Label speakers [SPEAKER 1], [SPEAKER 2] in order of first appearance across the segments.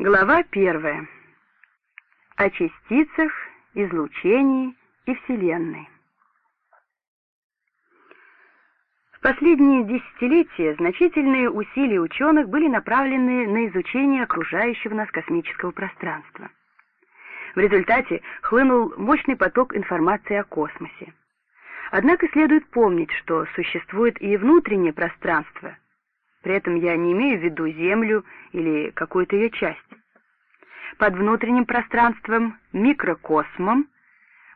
[SPEAKER 1] Глава первая. О частицах, излучении и Вселенной. В последние десятилетия значительные усилия ученых были направлены на изучение окружающего нас космического пространства. В результате хлынул мощный поток информации о космосе. Однако следует помнить, что существует и внутреннее пространство. При этом я не имею в виду Землю или какую-то ее часть под внутренним пространством, микрокосмом,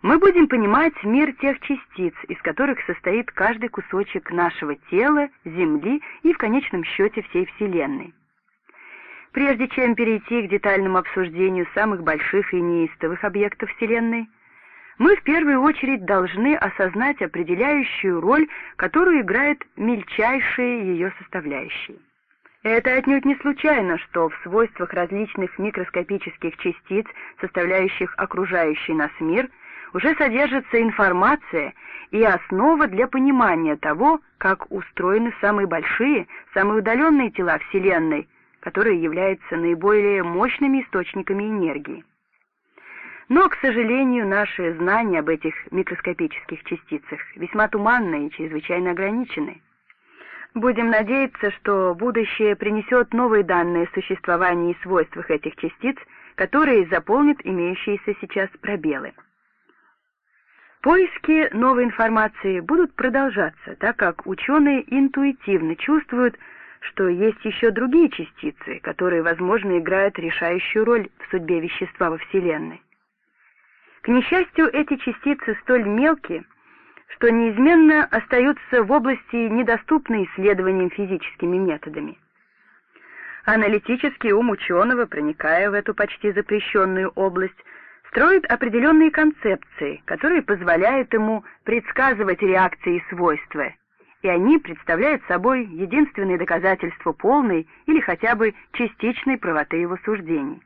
[SPEAKER 1] мы будем понимать мир тех частиц, из которых состоит каждый кусочек нашего тела, Земли и в конечном счете всей Вселенной. Прежде чем перейти к детальному обсуждению самых больших и неистовых объектов Вселенной, мы в первую очередь должны осознать определяющую роль, которую играют мельчайшие ее составляющие. Это отнюдь не случайно, что в свойствах различных микроскопических частиц, составляющих окружающий нас мир, уже содержится информация и основа для понимания того, как устроены самые большие, самые удаленные тела Вселенной, которые являются наиболее мощными источниками энергии. Но, к сожалению, наши знания об этих микроскопических частицах весьма туманны и чрезвычайно ограничены. Будем надеяться, что будущее принесет новые данные о существовании и свойствах этих частиц, которые заполнят имеющиеся сейчас пробелы. Поиски новой информации будут продолжаться, так как ученые интуитивно чувствуют, что есть еще другие частицы, которые, возможно, играют решающую роль в судьбе вещества во Вселенной. К несчастью, эти частицы столь мелкие, что неизменно остаются в области, недоступной исследованиям физическими методами. Аналитический ум ученого, проникая в эту почти запрещенную область, строит определенные концепции, которые позволяют ему предсказывать реакции и свойства, и они представляют собой единственное доказательство полной или хотя бы частичной правоты его суждений.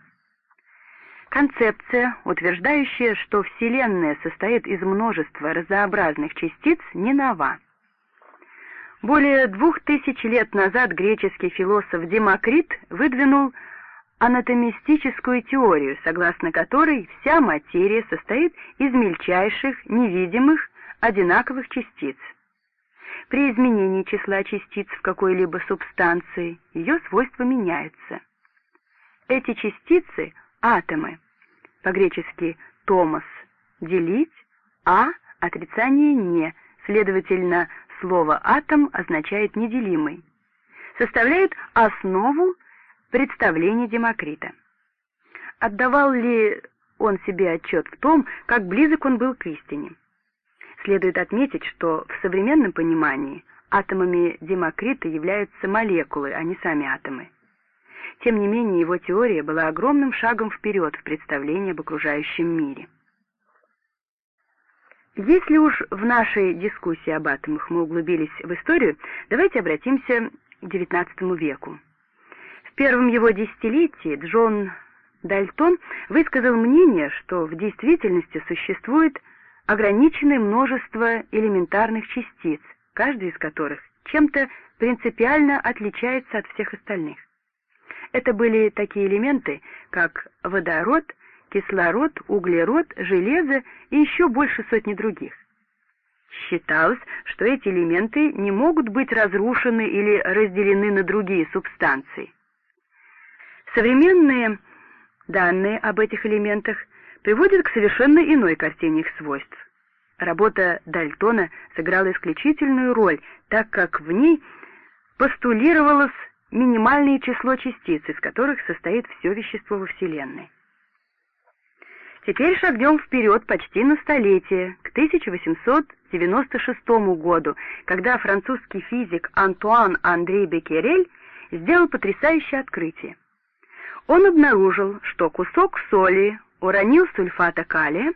[SPEAKER 1] Концепция, утверждающая, что Вселенная состоит из множества разнообразных частиц, не нова. Более двух тысяч лет назад греческий философ Демокрит выдвинул анатомистическую теорию, согласно которой вся материя состоит из мельчайших, невидимых, одинаковых частиц. При изменении числа частиц в какой-либо субстанции ее свойства меняются. Эти частицы — атомы. По-гречески «томос» — делить, а — отрицание «не», следовательно, слово «атом» означает «неделимый». Составляют основу представления Демокрита. Отдавал ли он себе отчет в том, как близок он был к истине? Следует отметить, что в современном понимании атомами Демокрита являются молекулы, а не сами атомы. Тем не менее, его теория была огромным шагом вперед в представлении об окружающем мире. Если уж в нашей дискуссии об атомах мы углубились в историю, давайте обратимся к XIX веку. В первом его десятилетии Джон Дальтон высказал мнение, что в действительности существует ограниченное множество элементарных частиц, каждая из которых чем-то принципиально отличается от всех остальных. Это были такие элементы, как водород, кислород, углерод, железо и еще больше сотни других. Считалось, что эти элементы не могут быть разрушены или разделены на другие субстанции. Современные данные об этих элементах приводят к совершенно иной картине их свойств. Работа Дальтона сыграла исключительную роль, так как в ней постулировалось минимальное число частиц, из которых состоит все вещество во Вселенной. Теперь шагнем вперед почти на столетие, к 1896 году, когда французский физик Антуан Андрей Беккерель сделал потрясающее открытие. Он обнаружил, что кусок соли, уронил сульфата калия,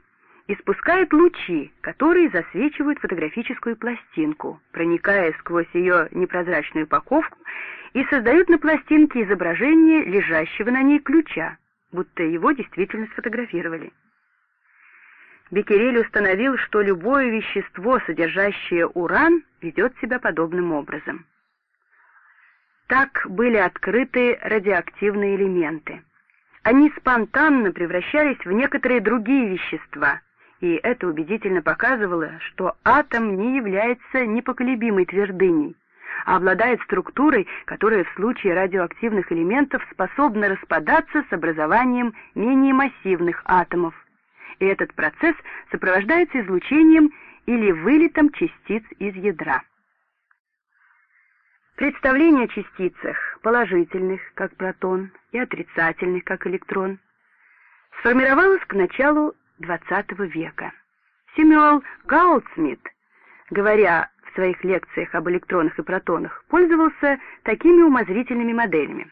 [SPEAKER 1] испускает лучи, которые засвечивают фотографическую пластинку, проникая сквозь ее непрозрачную упаковку и создают на пластинке изображение лежащего на ней ключа, будто его действительно сфотографировали. Беккерель установил, что любое вещество, содержащее уран, ведет себя подобным образом. Так были открыты радиоактивные элементы. Они спонтанно превращались в некоторые другие вещества, и это убедительно показывало, что атом не является непоколебимой твердыней, а обладает структурой, которая в случае радиоактивных элементов способна распадаться с образованием менее массивных атомов. И этот процесс сопровождается излучением или вылетом частиц из ядра. Представление о частицах, положительных, как протон, и отрицательных, как электрон, сформировалось к началу XX века. Симюэл Гаутсмит, говоря в своих лекциях об электронах и протонах, пользовался такими умозрительными моделями.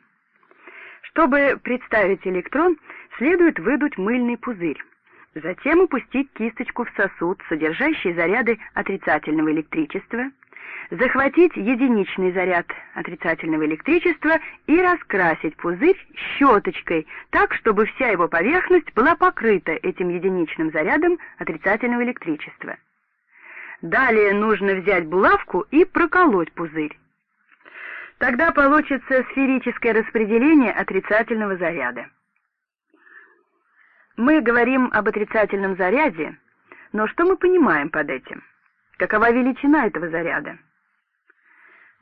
[SPEAKER 1] Чтобы представить электрон, следует выдуть мыльный пузырь. Затем опустить кисточку в сосуд, содержащий заряды отрицательного электричества, захватить единичный заряд отрицательного электричества и раскрасить пузырь щеточкой так, чтобы вся его поверхность была покрыта этим единичным зарядом отрицательного электричества. Далее нужно взять булавку и проколоть пузырь. Тогда получится сферическое распределение отрицательного заряда. Мы говорим об отрицательном заряде, но что мы понимаем под этим? Какова величина этого заряда?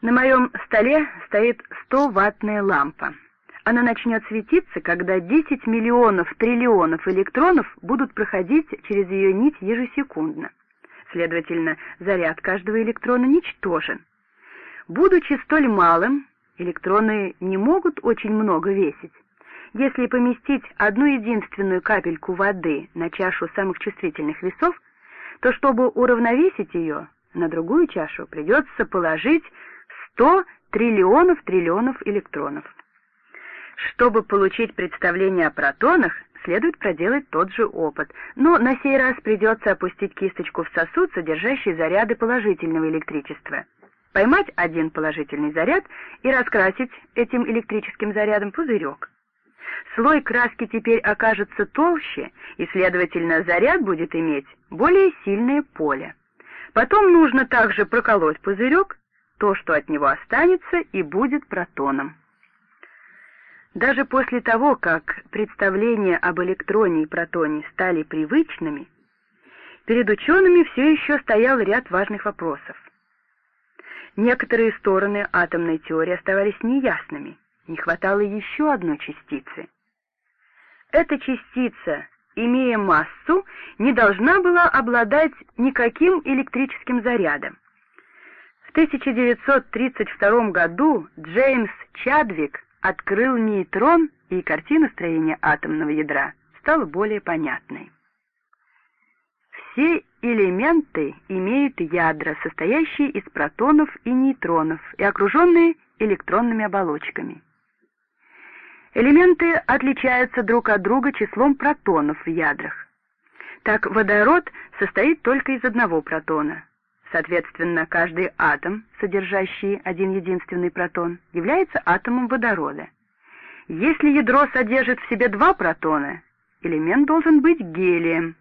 [SPEAKER 1] На моем столе стоит 100-ваттная лампа. Она начнет светиться, когда 10 миллионов триллионов электронов будут проходить через ее нить ежесекундно. Следовательно, заряд каждого электрона ничтожен. Будучи столь малым, электроны не могут очень много весить. Если поместить одну единственную капельку воды на чашу самых чувствительных весов, то чтобы уравновесить ее, на другую чашу придется положить 100 триллионов триллионов электронов. Чтобы получить представление о протонах, следует проделать тот же опыт, но на сей раз придется опустить кисточку в сосуд, содержащий заряды положительного электричества, поймать один положительный заряд и раскрасить этим электрическим зарядом пузырек. Слой краски теперь окажется толще, и, следовательно, заряд будет иметь более сильное поле. Потом нужно также проколоть пузырек, то, что от него останется, и будет протоном. Даже после того, как представления об электроне и протоне стали привычными, перед учеными все еще стоял ряд важных вопросов. Некоторые стороны атомной теории оставались неясными, не хватало еще одной частицы. Эта частица, имея массу, не должна была обладать никаким электрическим зарядом. В 1932 году Джеймс Чадвик открыл нейтрон, и картина строения атомного ядра стала более понятной. Все элементы имеют ядра, состоящие из протонов и нейтронов и окруженные электронными оболочками. Элементы отличаются друг от друга числом протонов в ядрах. Так водород состоит только из одного протона. Соответственно, каждый атом, содержащий один единственный протон, является атомом водорода. Если ядро содержит в себе два протона, элемент должен быть гелием.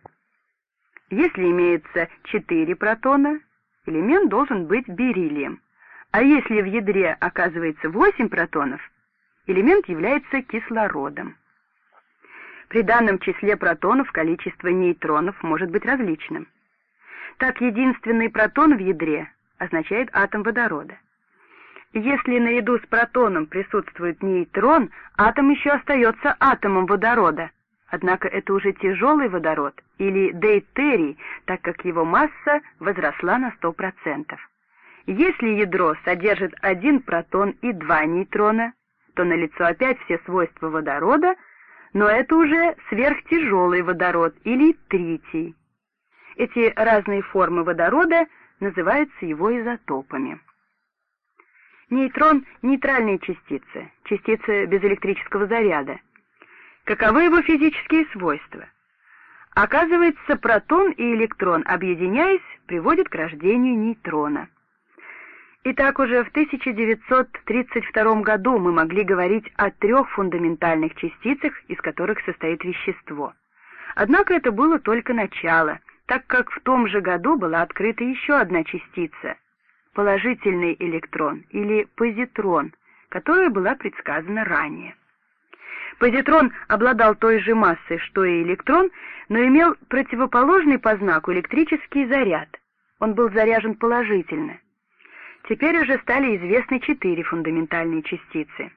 [SPEAKER 1] Если имеется четыре протона, элемент должен быть бериллием. А если в ядре оказывается восемь протонов, элемент является кислородом. При данном числе протонов количество нейтронов может быть различным. Так единственный протон в ядре означает атом водорода. Если наряду с протоном присутствует нейтрон, атом еще остается атомом водорода, однако это уже тяжелый водород или дейтерий, так как его масса возросла на 100%. Если ядро содержит один протон и два нейтрона, то налицо опять все свойства водорода, но это уже сверхтяжелый водород или тритий. Эти разные формы водорода называются его изотопами. Нейтрон — нейтральные частицы, частицы без электрического заряда. Каковы его физические свойства? Оказывается, протон и электрон, объединяясь, приводят к рождению нейтрона. Итак, уже в 1932 году мы могли говорить о трех фундаментальных частицах, из которых состоит вещество. Однако это было только начало, так как в том же году была открыта еще одна частица — положительный электрон или позитрон, которая была предсказана ранее. Позитрон обладал той же массой, что и электрон, но имел противоположный по знаку электрический заряд. Он был заряжен положительно. Теперь уже стали известны четыре фундаментальные частицы.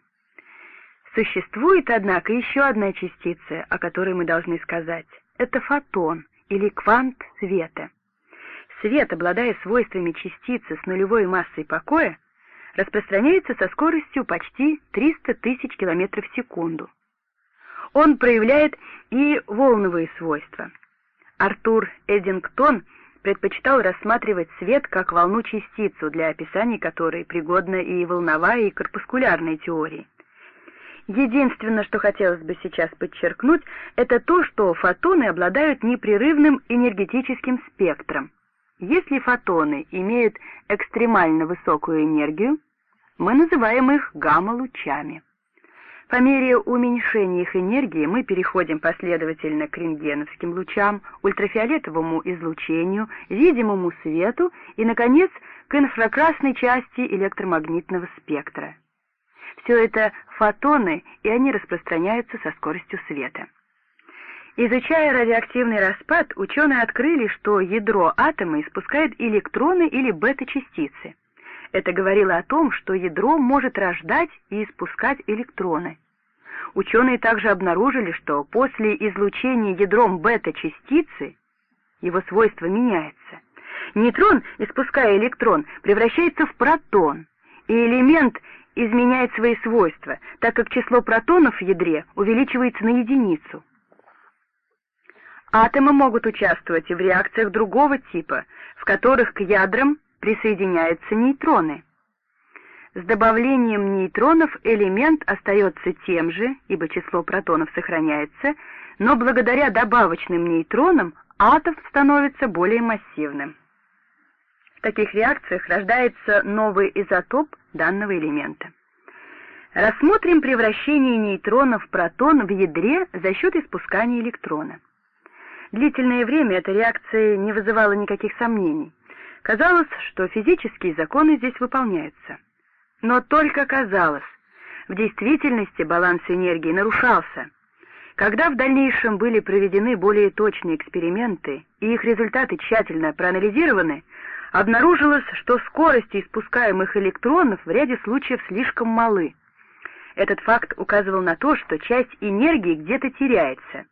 [SPEAKER 1] Существует, однако, еще одна частица, о которой мы должны сказать. Это фотон, или квант света. Свет, обладая свойствами частицы с нулевой массой покоя, распространяется со скоростью почти 300 тысяч километров в секунду. Он проявляет и волновые свойства. Артур Эдингтон предпочитал рассматривать свет как волну-частицу, для описания которой пригодна и волновая, и корпускулярная теории. Единственное, что хотелось бы сейчас подчеркнуть, это то, что фотоны обладают непрерывным энергетическим спектром. Если фотоны имеют экстремально высокую энергию, мы называем их гамма-лучами. По мере уменьшения их энергии мы переходим последовательно к рентгеновским лучам, ультрафиолетовому излучению, видимому свету и, наконец, к инфракрасной части электромагнитного спектра. Все это фотоны, и они распространяются со скоростью света. Изучая радиоактивный распад, ученые открыли, что ядро атома испускает электроны или бета-частицы. Это говорило о том, что ядро может рождать и испускать электроны. Ученые также обнаружили, что после излучения ядром бета-частицы его свойства меняются. Нейтрон, испуская электрон, превращается в протон, и элемент изменяет свои свойства, так как число протонов в ядре увеличивается на единицу. Атомы могут участвовать и в реакциях другого типа, в которых к ядрам присоединяются нейтроны. С добавлением нейтронов элемент остается тем же, ибо число протонов сохраняется, но благодаря добавочным нейтронам атом становится более массивным. В таких реакциях рождается новый изотоп данного элемента. Рассмотрим превращение нейтрона в протон в ядре за счет испускания электрона. Длительное время эта реакция не вызывала никаких сомнений. Казалось, что физические законы здесь выполняются. Но только казалось. В действительности баланс энергии нарушался. Когда в дальнейшем были проведены более точные эксперименты и их результаты тщательно проанализированы, обнаружилось, что скорости испускаемых электронов в ряде случаев слишком малы. Этот факт указывал на то, что часть энергии где-то теряется.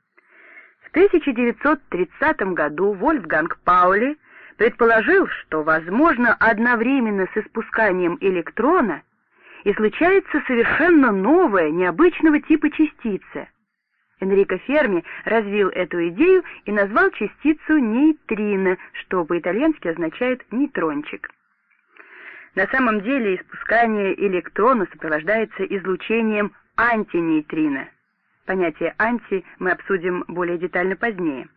[SPEAKER 1] В 1930 году Вольфганг Паули предположил, что, возможно, одновременно с испусканием электрона излучается совершенно новая, необычного типа частица. Энрико Ферми развил эту идею и назвал частицу нейтрино, что по-итальянски означает нейтрончик. На самом деле испускание электрона сопровождается излучением антинейтрино, Понятие «анти» мы обсудим более детально позднее.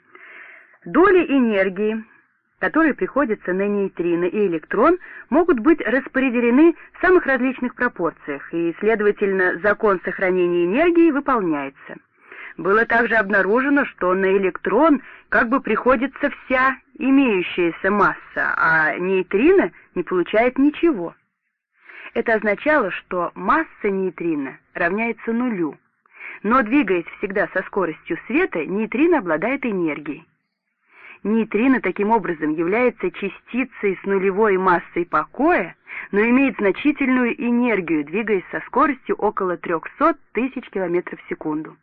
[SPEAKER 1] Доли энергии, которые приходятся на нейтрино и электрон, могут быть распределены в самых различных пропорциях, и, следовательно, закон сохранения энергии выполняется. Было также обнаружено, что на электрон как бы приходится вся имеющаяся масса, а нейтрино не получает ничего. Это означало, что масса нейтрино равняется нулю но двигаясь всегда со скоростью света, нейтрино обладает энергией. Нейтрино таким образом является частицей с нулевой массой покоя, но имеет значительную энергию, двигаясь со скоростью около 300 тысяч километров в секунду.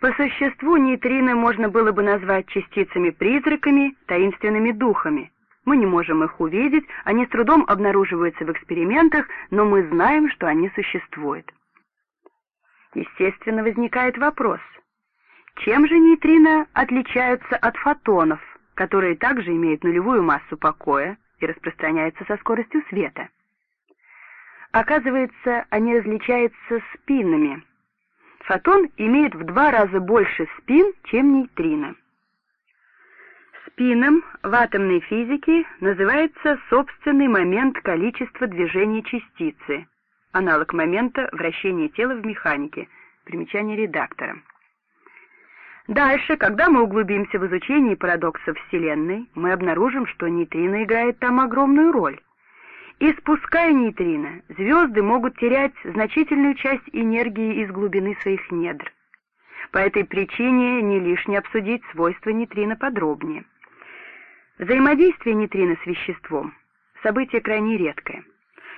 [SPEAKER 1] По существу нейтрино можно было бы назвать частицами-призраками, таинственными духами. Мы не можем их увидеть, они с трудом обнаруживаются в экспериментах, но мы знаем, что они существуют. Естественно, возникает вопрос, чем же нейтрино отличаются от фотонов, которые также имеют нулевую массу покоя и распространяются со скоростью света? Оказывается, они различаются спинами. Фотон имеет в два раза больше спин, чем нейтрино. Спином в атомной физике называется собственный момент количества движения частицы – аналог момента вращения тела в механике, примечание редактора. Дальше, когда мы углубимся в изучение парадоксов Вселенной, мы обнаружим, что нейтрино играет там огромную роль. Испуская нейтрино, звезды могут терять значительную часть энергии из глубины своих недр. По этой причине не лишне обсудить свойства нейтрино подробнее. Взаимодействие нейтрино с веществом – событие крайне редкое.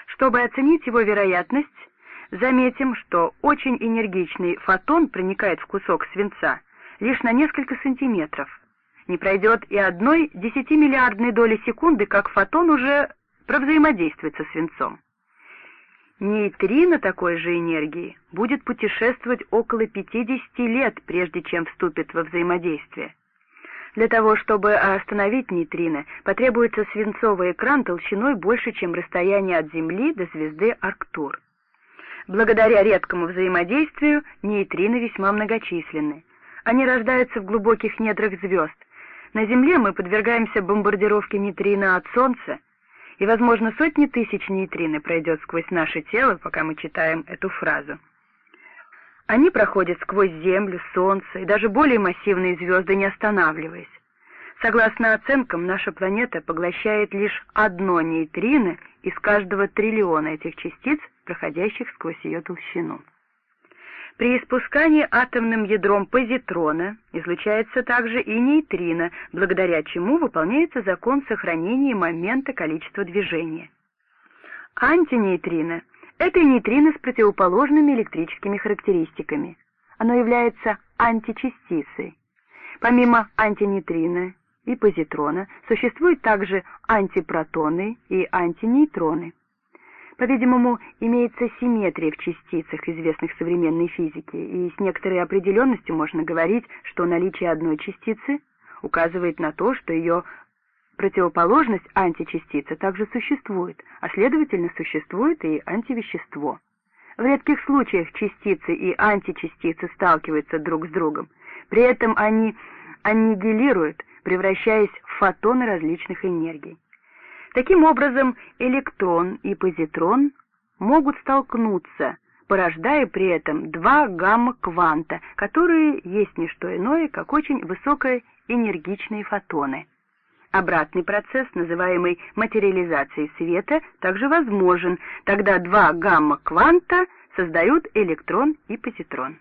[SPEAKER 1] Чтобы оценить его вероятность, заметим, что очень энергичный фотон проникает в кусок свинца лишь на несколько сантиметров. Не пройдет и одной десятимиллиардной доли секунды, как фотон уже провзаимодействует со свинцом. Нейтрино такой же энергии будет путешествовать около 50 лет, прежде чем вступит во взаимодействие. Для того, чтобы остановить нейтрино, потребуется свинцовый экран толщиной больше, чем расстояние от Земли до звезды Арктур. Благодаря редкому взаимодействию нейтрино весьма многочисленны. Они рождаются в глубоких недрах звезд. На Земле мы подвергаемся бомбардировке нейтрино от Солнца, и, возможно, сотни тысяч нейтрино пройдет сквозь наше тело, пока мы читаем эту фразу. Они проходят сквозь Землю, Солнце и даже более массивные звезды, не останавливаясь. Согласно оценкам, наша планета поглощает лишь одно нейтрино из каждого триллиона этих частиц, проходящих сквозь ее толщину. При испускании атомным ядром позитрона излучается также и нейтрино, благодаря чему выполняется закон сохранения момента количества движения. Антинейтрино это нейтрино с противоположными электрическими характеристиками. Оно является античастицей. Помимо антинейтрино и позитрона существуют также антипротоны и антинейтроны. По-видимому, имеется симметрия в частицах, известных современной физике, и с некоторой определенностью можно говорить, что наличие одной частицы указывает на то, что ее противоположность античастицы также существует, а следовательно существует и антивещество. В редких случаях частицы и античастицы сталкиваются друг с другом, при этом они аннигилируют, превращаясь в фотоны различных энергий. Таким образом, электрон и позитрон могут столкнуться, порождая при этом два гамма-кванта, которые есть не что иное, как очень высокоэнергичные фотоны. Обратный процесс, называемый материализацией света, также возможен, тогда два гамма-кванта создают электрон и позитрон.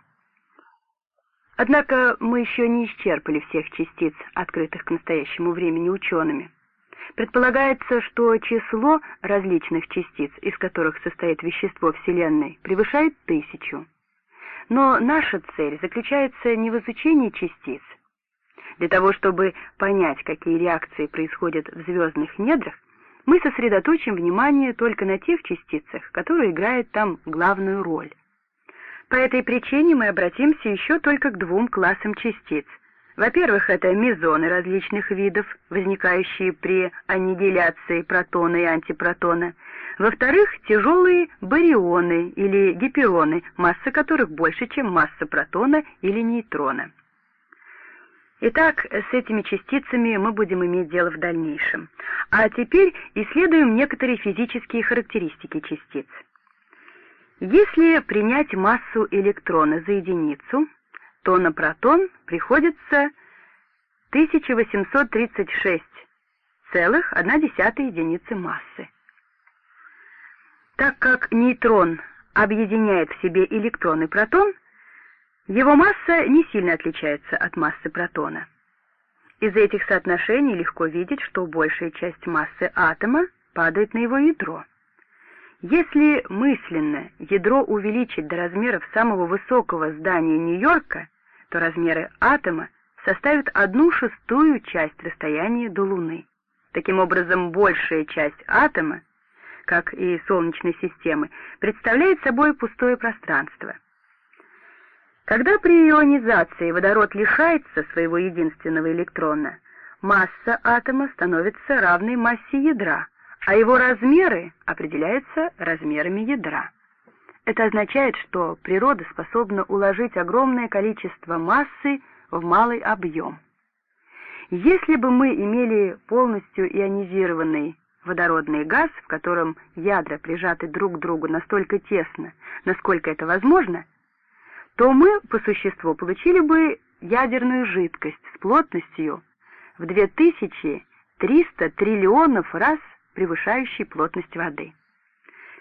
[SPEAKER 1] Однако мы еще не исчерпали всех частиц, открытых к настоящему времени учеными. Предполагается, что число различных частиц, из которых состоит вещество Вселенной, превышает тысячу. Но наша цель заключается не в изучении частиц, для того, чтобы понять, какие реакции происходят в звездных недрах, мы сосредоточим внимание только на тех частицах, которые играют там главную роль. По этой причине мы обратимся еще только к двум классам частиц. Во-первых, это мезоны различных видов, возникающие при аннигиляции протона и антипротона. Во-вторых, тяжелые барионы или гипероны, масса которых больше, чем масса протона или нейтрона. Итак, с этими частицами мы будем иметь дело в дальнейшем. А теперь исследуем некоторые физические характеристики частиц. Если принять массу электрона за единицу, то на протон приходится 1836,1 единицы массы. Так как нейтрон объединяет в себе электрон и протон, его масса не сильно отличается от массы протона. Из этих соотношений легко видеть, что большая часть массы атома падает на его ядро. Если мысленно ядро увеличить до размеров самого высокого здания Нью-Йорка, то размеры атома составят одну шестую часть расстояния до Луны. Таким образом, большая часть атома, как и Солнечной системы, представляет собой пустое пространство — когда при ионизации водород лишается своего единственного электрона, масса атома становится равной массе ядра, а его размеры определяются размерами ядра. Это означает, что природа способна уложить огромное количество массы в малый объем. Если бы мы имели полностью ионизированный водородный газ, в котором ядра прижаты друг к другу настолько тесно, насколько это возможно, то мы по существу получили бы ядерную жидкость с плотностью в 2300 триллионов раз превышающей плотность воды.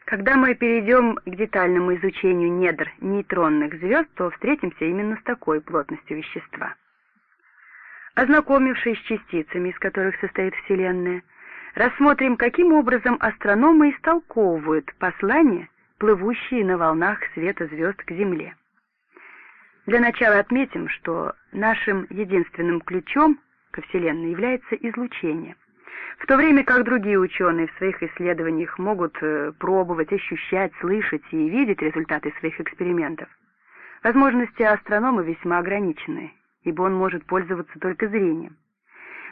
[SPEAKER 1] Когда мы перейдем к детальному изучению недр нейтронных звезд, то встретимся именно с такой плотностью вещества. Ознакомившись с частицами, из которых состоит Вселенная, рассмотрим, каким образом астрономы истолковывают послания, плывущие на волнах света звезд к Земле. Для начала отметим, что нашим единственным ключом ко Вселенной является излучение — в то время как другие ученые в своих исследованиях могут э, пробовать, ощущать, слышать и видеть результаты своих экспериментов, возможности астронома весьма ограничены, ибо он может пользоваться только зрением.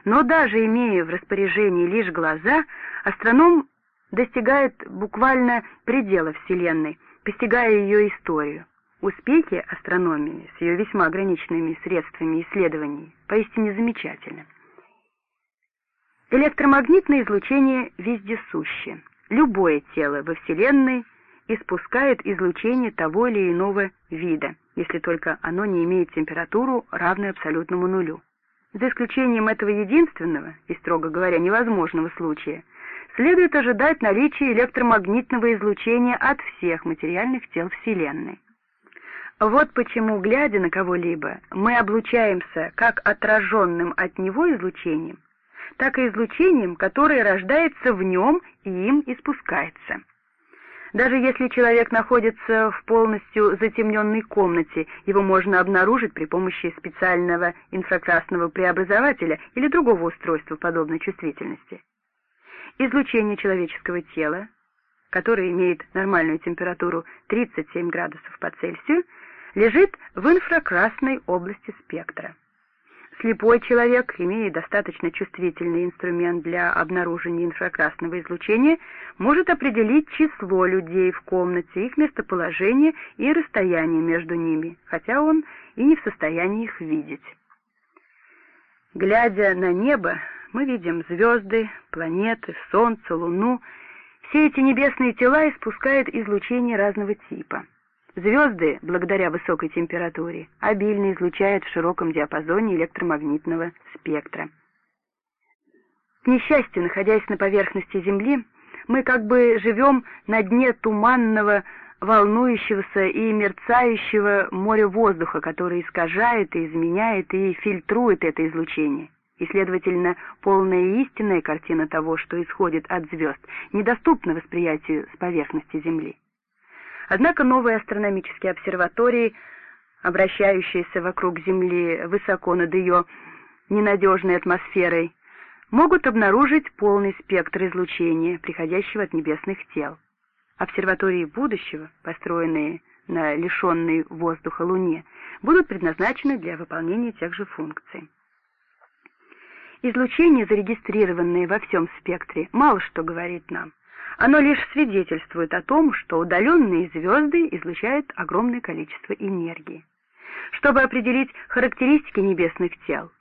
[SPEAKER 1] Но даже имея в распоряжении лишь глаза, астроном достигает буквально предела Вселенной, постигая ее историю. Успехи астрономии с ее весьма ограниченными средствами исследований поистине замечательны. Электромагнитное излучение вездесуще. Любое тело во Вселенной испускает излучение того или иного вида, если только оно не имеет температуру, равную абсолютному нулю. За исключением этого единственного и, строго говоря, невозможного случая, следует ожидать наличия электромагнитного излучения от всех материальных тел Вселенной. Вот почему, глядя на кого-либо, мы облучаемся как отраженным от него излучением, так и излучением, которое рождается в нем и им испускается. Даже если человек находится в полностью затемненной комнате, его можно обнаружить при помощи специального инфракрасного преобразователя или другого устройства подобной чувствительности. Излучение человеческого тела, которое имеет нормальную температуру 37 градусов по Цельсию, лежит в инфракрасной области спектра. Слепой человек, имея достаточно чувствительный инструмент для обнаружения инфракрасного излучения, может определить число людей в комнате, их местоположение и расстояние между ними, хотя он и не в состоянии их видеть. Глядя на небо, мы видим звезды, планеты, Солнце, Луну. Все эти небесные тела испускают излучение разного типа. Звезды, благодаря высокой температуре, обильно излучают в широком диапазоне электромагнитного спектра. К несчастью, находясь на поверхности Земли, мы как бы живем на дне туманного, волнующегося и мерцающего моря воздуха, который искажает и изменяет и фильтрует это излучение. И, следовательно, полная и истинная картина того, что исходит от звезд, недоступна восприятию с поверхности Земли. Однако новые астрономические обсерватории, обращающиеся вокруг Земли высоко над ее ненадежной атмосферой, могут обнаружить полный спектр излучения, приходящего от небесных тел. Обсерватории будущего, построенные на лишенной воздуха Луне, будут предназначены для выполнения тех же функций. Излучение, зарегистрированное во всем спектре, мало что говорит нам. Оно лишь свидетельствует о том, что удаленные звезды излучают огромное количество энергии. Чтобы определить характеристики небесных тел,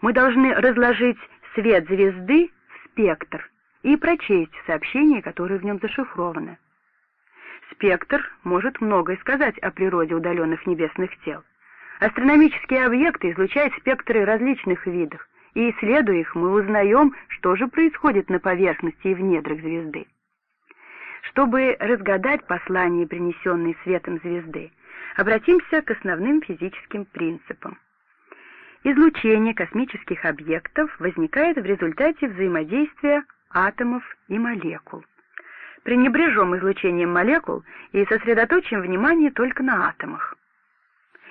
[SPEAKER 1] мы должны разложить свет звезды в спектр и прочесть сообщение, которое в нем зашифровано. Спектр может многое сказать о природе удаленных небесных тел. Астрономические объекты излучают спектры различных видов, и, исследуя их, мы узнаем, что же происходит на поверхности и в недрах звезды. Чтобы разгадать послание, принесенное светом звезды, обратимся к основным физическим принципам. Излучение космических объектов возникает в результате взаимодействия атомов и молекул. Пренебрежем излучением молекул и сосредоточим внимание только на атомах.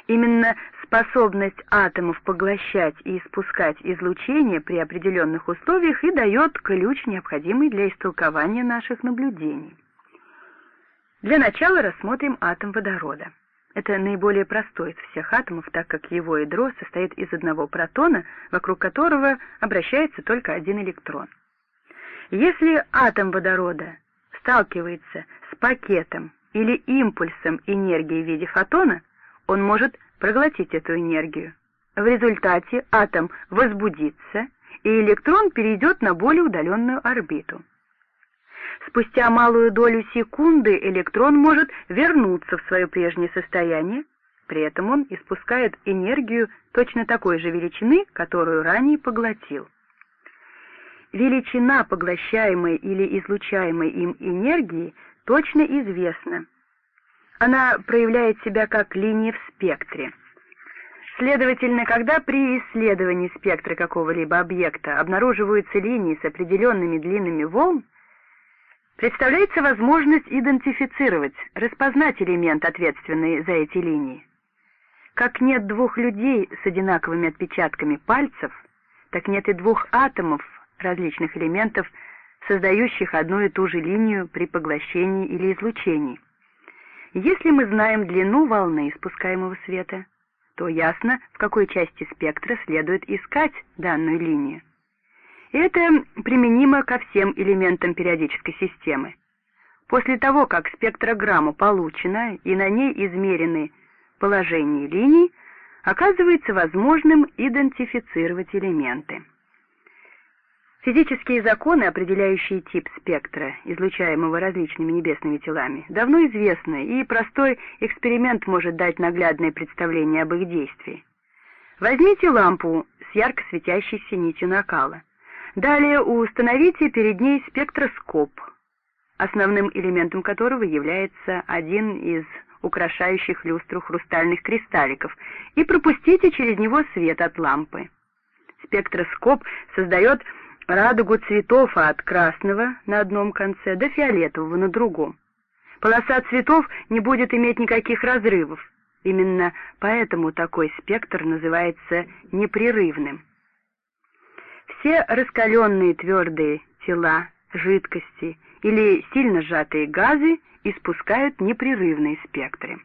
[SPEAKER 1] Именно способность атомов поглощать и испускать излучение при определенных условиях и дает ключ, необходимый для истолкования наших наблюдений. Для начала рассмотрим атом водорода. Это наиболее простой из всех атомов, так как его ядро состоит из одного протона, вокруг которого обращается только один электрон. Если атом водорода сталкивается с пакетом или импульсом энергии в виде фотона, он может проглотить эту энергию. В результате атом возбудится, и электрон перейдет на более удаленную орбиту. Спустя малую долю секунды электрон может вернуться в свое прежнее состояние, при этом он испускает энергию точно такой же величины, которую ранее поглотил. Величина поглощаемой или излучаемой им энергии точно известна. Она проявляет себя как линия в спектре. Следовательно, когда при исследовании спектра какого-либо объекта обнаруживаются линии с определенными длинами волн, представляется возможность идентифицировать, распознать элемент, ответственный за эти линии. Как нет двух людей с одинаковыми отпечатками пальцев, так нет и двух атомов различных элементов, создающих одну и ту же линию при поглощении или излучении. Если мы знаем длину волны испускаемого света, то ясно, в какой части спектра следует искать данную линию. Это применимо ко всем элементам периодической системы. После того, как спектрограмма получена и на ней измерены положении линий оказывается возможным идентифицировать элементы. Физические законы, определяющие тип спектра, излучаемого различными небесными телами, давно известны, и простой эксперимент может дать наглядное представление об их действии. Возьмите лампу с ярко светящейся нитью накала. Далее установите перед ней спектроскоп, основным элементом которого является один из украшающих люстру хрустальных кристалликов, и пропустите через него свет от лампы. Спектроскоп создает радугу цветов от красного на одном конце до фиолетового на другом. Полоса цветов не будет иметь никаких разрывов. Именно поэтому такой спектр называется непрерывным. Все раскаленные твердые тела, жидкости или сильно сжатые газы испускают непрерывные спектры.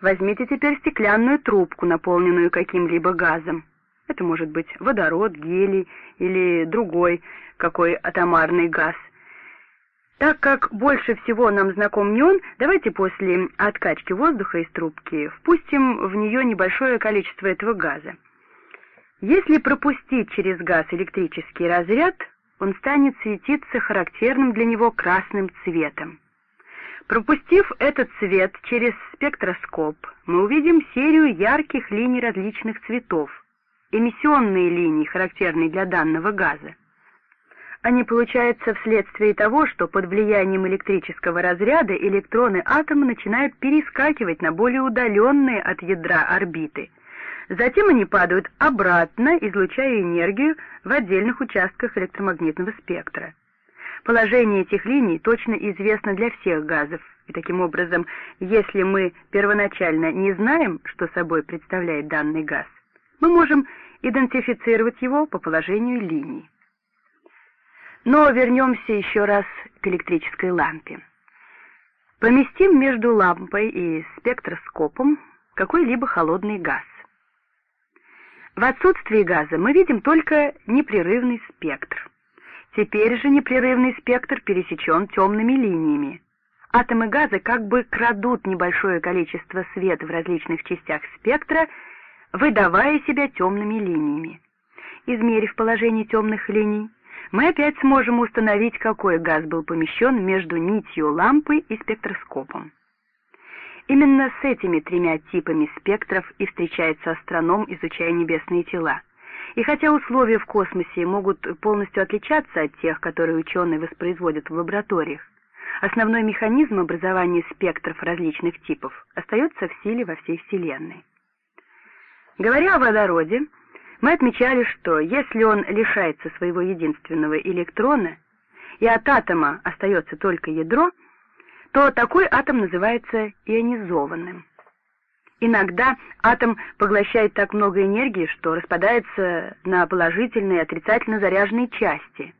[SPEAKER 1] Возьмите теперь стеклянную трубку, наполненную каким-либо газом. Это может быть водород, гелий или другой какой атомарный газ. Так как больше всего нам знаком неон, давайте после откачки воздуха из трубки впустим в нее небольшое количество этого газа. Если пропустить через газ электрический разряд, он станет светиться характерным для него красным цветом. Пропустив этот цвет через спектроскоп, мы увидим серию ярких линий различных цветов, эмиссионные линии, характерные для данного газа. Они получаются вследствие того, что под влиянием электрического разряда электроны атома начинают перескакивать на более удаленные от ядра орбиты. Затем они падают обратно, излучая энергию в отдельных участках электромагнитного спектра. Положение этих линий точно известно для всех газов, и таким образом, если мы первоначально не знаем, что собой представляет данный газ, мы можем идентифицировать его по положению линий. Но вернемся еще раз к электрической лампе. Поместим между лампой и спектроскопом какой-либо холодный газ. В отсутствии газа мы видим только непрерывный спектр. Теперь же непрерывный спектр пересечен темными линиями. Атомы газа как бы крадут небольшое количество света в различных частях спектра, выдавая себя темными линиями. Измерив положение темных линий, мы опять сможем установить, какой газ был помещен между нитью лампы и спектроскопом. Именно с этими тремя типами спектров и встречается астроном, изучая небесные тела. И хотя условия в космосе могут полностью отличаться от тех, которые ученые воспроизводят в лабораториях, основной механизм образования спектров различных типов остается в силе во всей Вселенной. Говоря о водороде, мы отмечали, что если он лишается своего единственного электрона, и от атома остается только ядро, то такой атом называется ионизованным. Иногда атом поглощает так много энергии, что распадается на положительные и отрицательно заряженные части.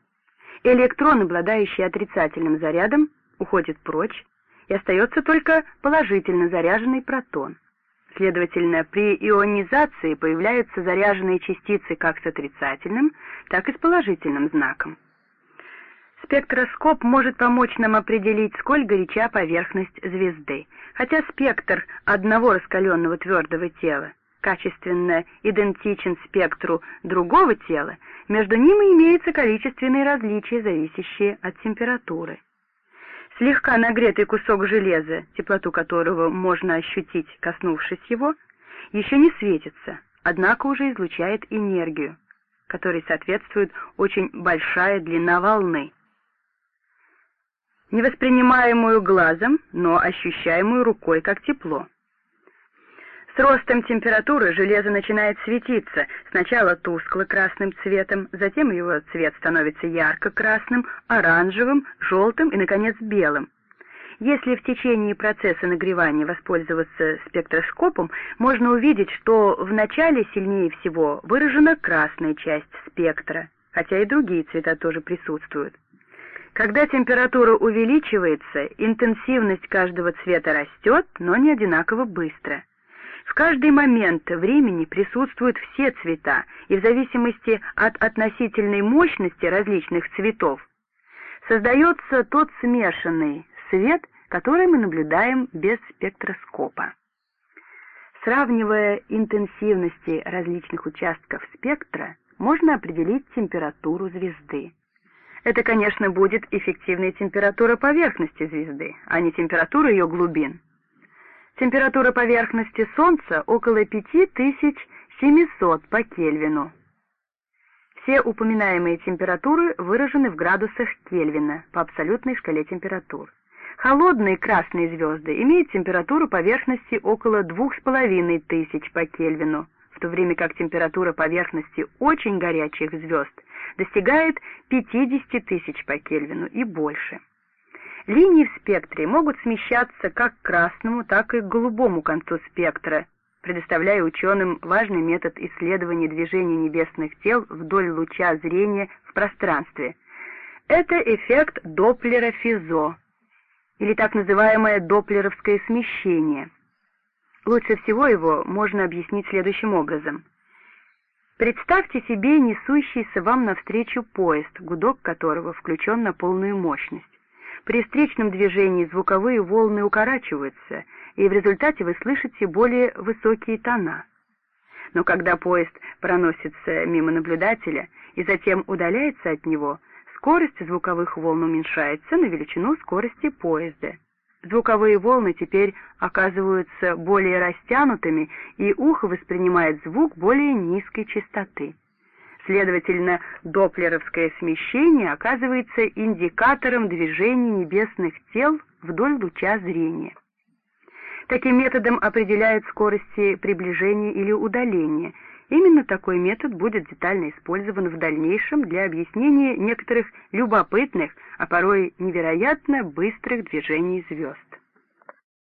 [SPEAKER 1] Электрон, обладающий отрицательным зарядом, уходит прочь, и остается только положительно заряженный протон. Следовательно, при ионизации появляются заряженные частицы как с отрицательным, так и с положительным знаком. Спектроскоп может помочь нам определить, сколь горяча поверхность звезды, хотя спектр одного раскаленного твердого тела качественно идентичен спектру другого тела, между ними имеются количественные различия, зависящие от температуры. Слегка нагретый кусок железа, теплоту которого можно ощутить, коснувшись его, еще не светится, однако уже излучает энергию, которой соответствует очень большая длина волны. невоспринимаемую глазом, но ощущаемую рукой как тепло. С ростом температуры железо начинает светиться, сначала тускло-красным цветом, затем его цвет становится ярко-красным, оранжевым, желтым и, наконец, белым. Если в течение процесса нагревания воспользоваться спектроскопом, можно увидеть, что в начале сильнее всего выражена красная часть спектра, хотя и другие цвета тоже присутствуют. Когда температура увеличивается, интенсивность каждого цвета растет, но не одинаково быстро. В каждый момент времени присутствуют все цвета, и в зависимости от относительной мощности различных цветов создается тот смешанный свет, который мы наблюдаем без спектроскопа. Сравнивая интенсивности различных участков спектра, можно определить температуру звезды. Это, конечно, будет эффективная температура поверхности звезды, а не температура ее глубин. Температура поверхности Солнца около 5700 по Кельвину. Все упоминаемые температуры выражены в градусах Кельвина по абсолютной шкале температур. Холодные красные звезды имеют температуру поверхности около 2500 по Кельвину, в то время как температура поверхности очень горячих звезд достигает 50 тысяч по Кельвину и больше. Линии в спектре могут смещаться как к красному, так и к голубому концу спектра, предоставляя ученым важный метод исследования движения небесных тел вдоль луча зрения в пространстве. Это эффект Доплера-Физо, или так называемое доплеровское смещение. Лучше всего его можно объяснить следующим образом. Представьте себе несущийся вам навстречу поезд, гудок которого включен на полную мощность. При встречном движении звуковые волны укорачиваются, и в результате вы слышите более высокие тона. Но когда поезд проносится мимо наблюдателя и затем удаляется от него, скорость звуковых волн уменьшается на величину скорости поезда. Звуковые волны теперь оказываются более растянутыми, и ухо воспринимает звук более низкой частоты. Следовательно, доплеровское смещение оказывается индикатором движения небесных тел вдоль луча зрения. Таким методом определяют скорости приближения или удаления. Именно такой метод будет детально использован в дальнейшем для объяснения некоторых любопытных, а порой невероятно быстрых движений звезд.